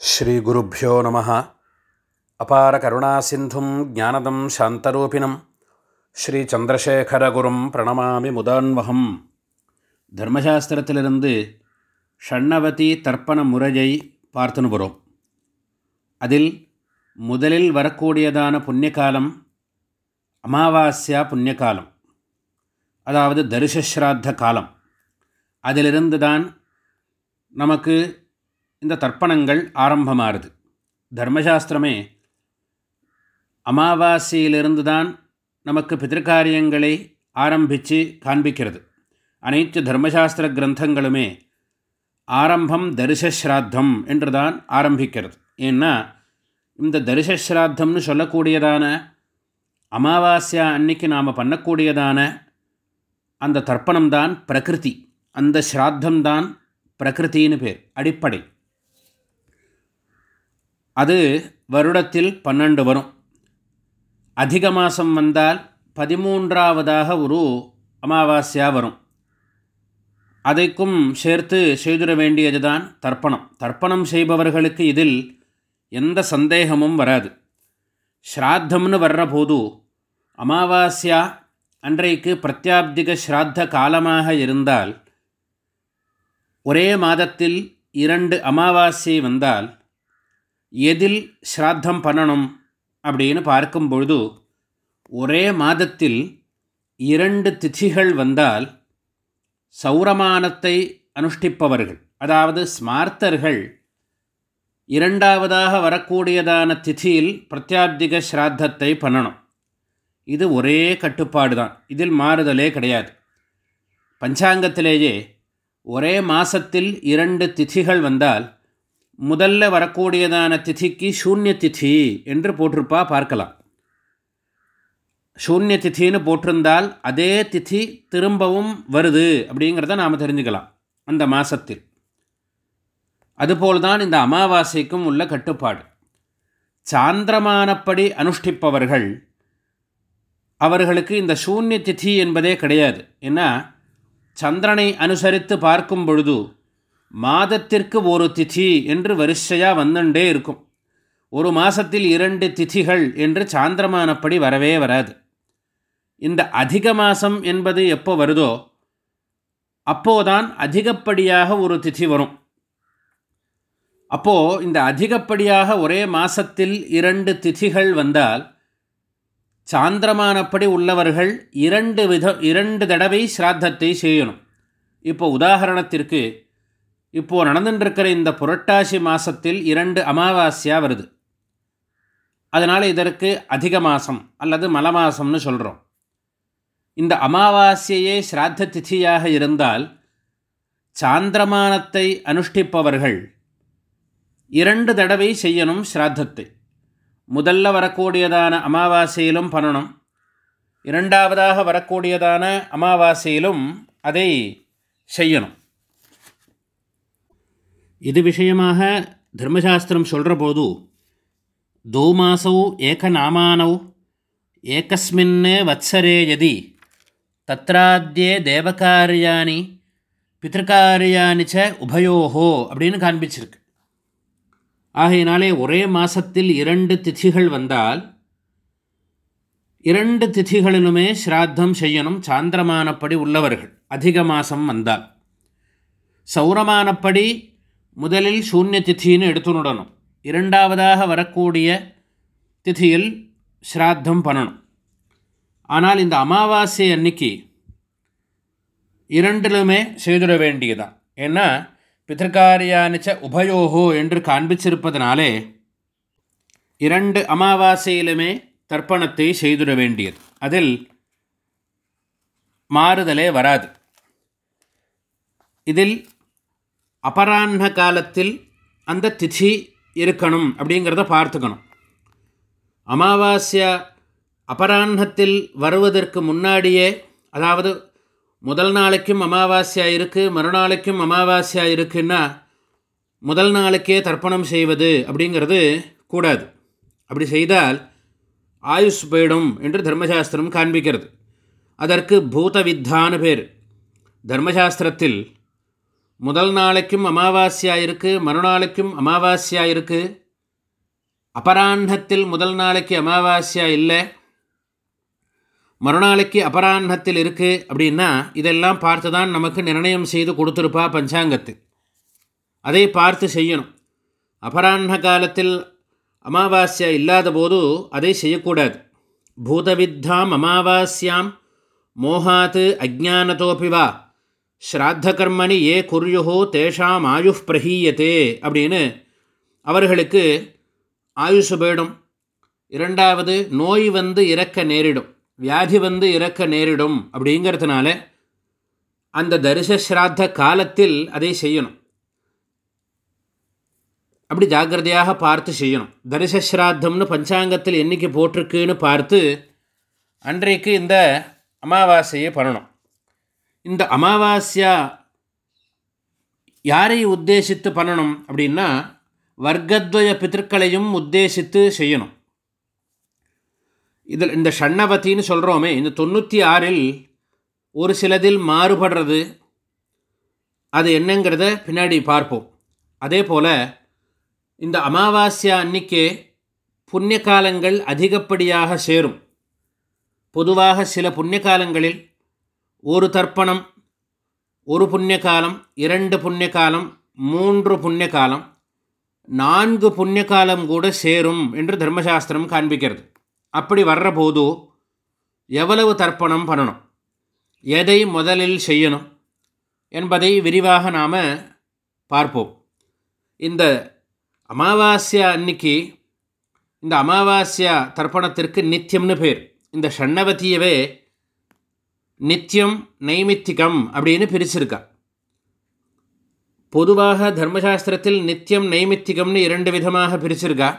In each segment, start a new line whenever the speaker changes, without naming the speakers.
ஸ்ரீகுருப்போ நம. அபார கருணா சிந்தும் ஜானதம் சாந்தரூபிணம். ஸ்ரீ சந்திரசேகரகுரும் பிரணமாமி முதான்வகம். தர்மசாஸ்திரத்திலிருந்து ஷண்ணவதி தர்ப்பண முறையை பார்த்துன்னு வரும். அதில் முதலில் வரக்கூடியதான புண்ணியகாலம் அமாவாஸ்யா புண்ணியகாலம் அதாவது தரிசஸ்ராத்த காலம். அதிலிருந்து தான் நமக்கு இந்த தர்ப்பணங்கள் ஆரம்பமாகுது தர்மசாஸ்திரமே அமாவாசையிலிருந்து தான் நமக்கு பிதிர்காரியங்களை ஆரம்பித்து காண்பிக்கிறது. அனைத்து தர்மசாஸ்திர கிரந்தங்களுமே ஆரம்பம் தரிசஸ்ராத்தம் என்று தான் ஆரம்பிக்கிறது. ஏன்னா இந்த தரிசஸ்ராத்தம்னு சொல்லக்கூடியதான அமாவாஸ்யா அன்னைக்கு நாம் பண்ணக்கூடியதான அந்த தர்ப்பணம் தான் பிரகிருதி. அந்த ஸ்ராத்தம்தான் பிரகிருத்தின்னு பேர் அடிப்படை. அது வருடத்தில் பன்னெண்டு வரும். அதிக மாதம் வந்தால் பதிமூன்றாவதாக ஒரு அமாவாஸ்யா வரும். அதைக்கும் சேர்த்து செய்துட வேண்டியது தான் தர்ப்பணம். தர்ப்பணம் செய்பவர்களுக்கு இதில் எந்த சந்தேகமும் வராது. ஸ்ராத்தம்னு வர்ற போது அமாவாஸ்யா அன்றைக்கு பிரத்யாப்திக ஸ்ராத்த காலமாக இருந்தால் ஒரே மாதத்தில் இரண்டு அமாவாசை வந்தால் எதில் ஸ்ராத்தம் பண்ணணும் அப்படின்னு பார்க்கும் பொழுது ஒரே மாதத்தில் இரண்டு திதிகள் வந்தால் சௌரமானத்தை அனுஷ்டிப்பவர்கள் அதாவது ஸ்மார்த்தர்கள் இரண்டாவதாக வரக்கூடியதான திதியில் பிரத்யாப்திக ஸ்ராத்தத்தை பண்ணணும். இது ஒரே கட்டுப்பாடு தான். இதில் மாறுதலே கிடையாது. பஞ்சாங்கத்திலேயே ஒரே மாதத்தில் இரண்டு திதிகள் வந்தால் முதல்ல வரக்கூடியதான திதிக்கு சூன்ய திதி என்று போட்டிருப்பா பார்க்கலாம். சூன்ய திதின்னு போட்டிருந்தால் அதே திதி திரும்பவும் வருது அப்படிங்கிறத நாம் தெரிஞ்சுக்கலாம் அந்த மாதத்தில் அதுபோல்தான் இந்த அமாவாசைக்கும் உள்ள கட்டுப்பாடு. சாந்திரமானப்படி அனுஷ்டிப்பவர்கள் அவர்களுக்கு இந்த சூன்ய திதி என்பதே கிடையாது. ஏன்னா சந்திரனை அனுசரித்து பார்க்கும் பொழுது மாதத்திற்கு ஒரு திதி என்று வரிசையாக வந்துட்டே இருக்கும். ஒரு மாதத்தில் இரண்டு திதிகள் என்று சாந்திரமானப்படி வரவே வராது. இந்த அதிக மாதம் என்பது எப்போ வருதோ அப்போதான் அதிகப்படியாக ஒரு திதி வரும். அப்போது இந்த அதிகப்படியாக ஒரே மாதத்தில் இரண்டு திதிகள் வந்தால் சாந்திரமானப்படி உள்ளவர்கள் இரண்டு வித இரண்டு தடவை ஸ்ராத்தத்தை செய்யணும். இப்போ உதாரணத்திற்கு இப்போது நடந்துட்டுருக்கிற இந்த புரட்டாசி மாதத்தில் இரண்டு அமாவாஸ்யா வருது. அதனால் இதற்கு அதிக மாதம் அல்லது மல மாதம்னு சொல்கிறோம் இந்த அமாவாசையே ஸ்ராத்த திதியாக இருந்தால் சாந்திரமானத்தை அனுஷ்டிப்பவர்கள் இரண்டு தடவை செய்யணும் ஸ்ராத்தத்தை. முதல்ல வரக்கூடியதான அமாவாசையிலும் பண்ணணும். இரண்டாவதாக வரக்கூடியதான அமாவாசையிலும் அதை செய்யணும். இது விஷயமாக தர்மசாஸ்திரம் சொல்கிற போது தௌமாசௌ ஏகநாமானௌ ஏகஸ்மின் வத்சரே யதி தத்ராத்தியே தேவகாரியானி பித்திருக்காரியானி ச உபயோகோ அப்படின்னு காண்பிச்சிருக்கு. ஆகையினாலே ஒரே மாதத்தில் இரண்டு திதிகள் வந்தால் இரண்டு திதிகளிலுமே ஸ்ராத்தம் செய்யணும் சாந்திரமானப்படி உள்ளவர்கள். அதிக மாதம் வந்தால். சௌரமானப்படி முதலில் சூன்ய திதின்னு எடுத்துனுடணும் இரண்டாவதாக வரக்கூடிய திதியில் ஸ்ராத்தம் பண்ணணும். ஆனால் இந்த அமாவாசை அன்னைக்கு இரண்டிலுமே செய்துட வேண்டியதான் ஏன்னா பிதர்காரியானிச்ச உபயோகோ என்று காண்பிச்சிருப்பதனாலே இரண்டு அமாவாசையிலுமே தர்ப்பணத்தை செய்துட வேண்டியது. அதில் மாறுதலே வராது. இதில் அபராண்ண காலத்தில் அந்த திதி இருக்கணும் அப்படிங்கிறத பார்த்துக்கணும். அமாவாஸ்யா அபராண்ணத்தில் வருவதற்கு முன்னாடியே அதாவது முதல் நாளைக்கும் அமாவாஸ்யா இருக்குது மறுநாளைக்கும் அமாவாஸ்யா இருக்குன்னா முதல் நாளைக்கே தர்ப்பணம் செய்வது அப்படிங்கிறது கூடாது. அப்படி செய்தால் ஆயுஷ் போயிடும் என்று தர்மசாஸ்திரம் காண்பிக்கிறது. அதற்கு பூத வித்தான பேர். தர்மசாஸ்திரத்தில் முதல் நாளைக்கும் அமாவாசையாக இருக்குது மறுநாளைக்கும் அமாவாசையாக இருக்குது அபராண்ணத்தில் முதல் நாளைக்கு அமாவாசையாக இல்லை. மறுநாளைக்கு அபராண்ணத்தில் இருக்குது அப்படின்னா இதெல்லாம் பார்த்து தான் நமக்கு நிர்ணயம் செய்து கொடுத்துருப்பா பஞ்சாங்கத்து. அதை பார்த்து செய்யணும். அபராண்ண காலத்தில் அமாவாஸ்யா இல்லாத போது அதை செய்யக்கூடாது. பூதவித்தாம் அமாவாஸ்யாம் மோகாத்து அஜானதோபி வா. ஸ்ராத்த கர்மணி ஏ குர்யுஹோ தேஷாம் ஆயுஷ் பிரஹீயத்தே அப்படின்னு அவர்களுக்கு ஆயுஷு போயிடும். இரண்டாவது நோய் வந்து இறக்க நேரிடும். வியாதி வந்து இறக்க நேரிடும் அப்படிங்கிறதுனால அந்த தரிசஸ்ராத்த காலத்தில் அதை செய்யணும். அப்படி ஜாக்கிரதையாக பார்த்து செய்யணும். தரிசஸ்ராத்தம்னு பஞ்சாங்கத்தில் என்றைக்கு போட்டிருக்குன்னு பார்த்து அன்றைக்கு இந்த அமாவாசையை பண்ணணும். இந்த அமாவாஸ்யா யாரை உத்தேசித்து பண்ணணும் அப்படின்னா வர்க்கத்வய பித்திருக்களையும் உத்தேசித்து செய்யணும். இதில் இந்த ஷண்ணவத்தின்னு சொல்கிறோமே இந்த தொண்ணூற்றி ஆறில் ஒரு சிலதில் மாறுபடுறது அது என்னங்கிறத பின்னாடி பார்ப்போம். அதே போல் இந்த அமாவாஸ்யா அன்னைக்கே புண்ணிய காலங்கள் அதிகப்படியாக சேரும். பொதுவாக சில புண்ணிய காலங்களில் ஒரு தர்ப்பணம் ஒரு புண்ணிய காலம் இரண்டு புண்ணிய காலம் மூன்று புண்ணிய காலம் நான்கு புண்ணிய காலம் கூட சேரும் என்று தர்மசாஸ்திரம் காண்பிக்கிறது. அப்படி வர்ற போது எவ்வளவு தர்ப்பணம் பண்ணணும்? எதை முதலில் செய்யணும்? என்பதை விரிவாக நாம் பார்ப்போம். இந்த அமாவாஸ்யா அன்னைக்கு இந்த அமாவாஸ்யா தர்ப்பணத்திற்கு நித்தியம்னு பேர். இந்த ஷண்ணவதியவே நித்தியம் நைமித்திகம் அப்படின்னு பிரிச்சிருக்கா பொதுவாக தர்மசாஸ்திரத்தில் நித்தியம் நைமித்திகம்னு இரண்டு விதமாக பிரிச்சிருக்கா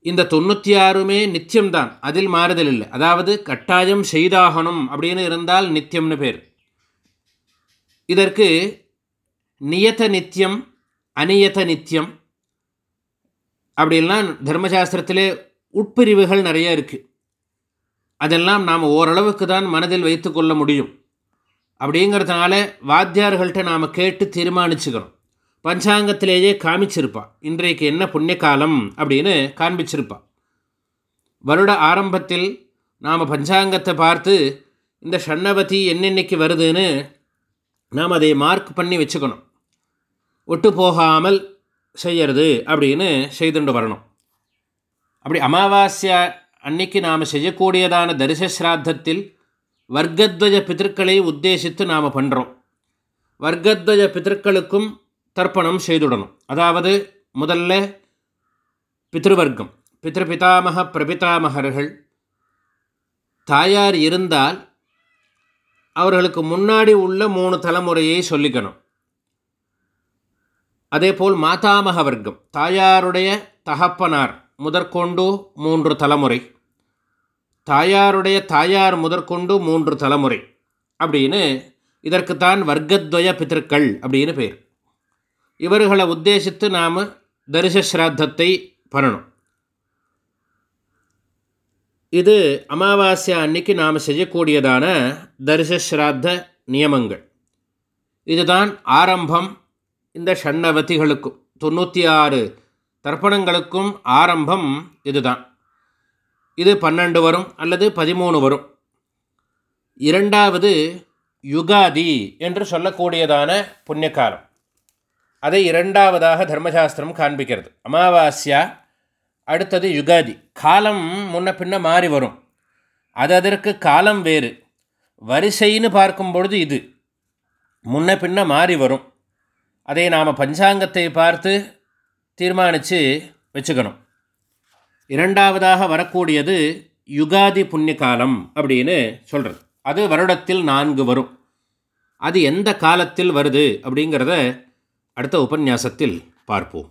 இந்த தொண்ணூற்றி ஆறுமே நித்தியம்தான் அதில் மாறுதல் இல்லை. அதாவது கட்டாயம் செய்தாகணும் அப்படின்னு இருந்தால் நித்தியம்னு பேர். இதற்கு நியத நித்தியம் அநியத நித்தியம் அப்படின்லாம் தர்மசாஸ்திரத்திலே உட்பிரிவுகள் நிறைய இருக்குது அதெல்லாம் நாம் ஓரளவுக்கு தான் மனதில் வைத்து கொள்ள முடியும். அப்படிங்கிறதுனால வாத்தியார்கள்ட்ட நாம் கேட்டு தீர்மானிச்சுக்கிறோம் பஞ்சாங்கத்திலேயே காமிச்சிருப்பா. இன்றைக்கு என்ன புண்ணிய காலம் அப்படின்னு காண்பிச்சிருப்பா. வருட ஆரம்பத்தில் நாம் பஞ்சாங்கத்தை பார்த்து இந்த ஷண்ணவதி என்னென்னைக்கு வருதுன்னு நாம் அதை மார்க் பண்ணி வச்சுக்கணும். ஒட்டு போகாமல் செய்யறது அப்படின்னு செய்துண்டு வரணும். அப்படி அமாவாஸ்யா அன்னைக்கு நாம் செய்யக்கூடியதான தரிசஸ்ராத்தத்தில் வர்க்கத்வஜ பிதற்களை உத்தேசித்து நாம் பண்ணுறோம் வர்க்கத்வய பிதற்களுக்கும் தர்ப்பணம் செய்துடணும். அதாவது முதல்ல பித்ருவர்க்கம். பித்ருபிதாமக பிரபிதாமகர்கள். தாயார் இருந்தால் அவர்களுக்கு முன்னாடி உள்ள மூணு தலைமுறையை சொல்லிக்கணும். அதேபோல் மாதாமக வர்க்கம். தாயாருடைய தகப்பனார் முதற்கொண்டு மூன்று தலைமுறை. தாயாருடைய தாயார் முதற்கொண்டு மூன்று தலைமுறை அப்படின்னு இதற்குத்தான் வர்க்கத்வய பித்திருக்கள் அப்படின்னு பேர். இவர்களை உத்தேசித்து நாம் தரிசஸ்ராத்தத்தை பண்ணணும். இது அமாவாசை அன்னைக்கு நாம் செய்யக்கூடியதான தரிசஸ்ராத்த நியமங்கள். இதுதான் ஆரம்பம் இந்த ஷண்ணவதிகளுக்கும் தொண்ணூற்றி ஆறு தர்ப்பணங்களுக்கும் ஆரம்பம் இதுதான். இது பன்னெண்டு வரும் அல்லது பதிமூணு வரும். இரண்டாவது யுகாதி என்று சொல்லக்கூடியதான புண்ணியகாலம். அதை இரண்டாவதாக தர்மசாஸ்திரம் காண்பிக்கிறது. அமாவாஸ்யா அடுத்தது யுகாதி. காலம் முன்ன பின்ன மாறி வரும். அது அதற்கு காலம் வேறு. வரிசைன்னு பார்க்கும் பொழுது இது. முன்ன பின்ன மாறி வரும். அதை நாம் பஞ்சாங்கத்தை பார்த்து தீர்மானித்து வச்சுக்கணும். இரண்டாவதாக வரக்கூடியது யுகாதி புண்ணியகாலம் அப்படின்னு சொல்கிறது அது வருடத்தில் நான்கு வரும். அது எந்த காலத்தில் வருது அப்படிங்கிறத அடுத்த உபன்யாசத்தில் பார்ப்போம்.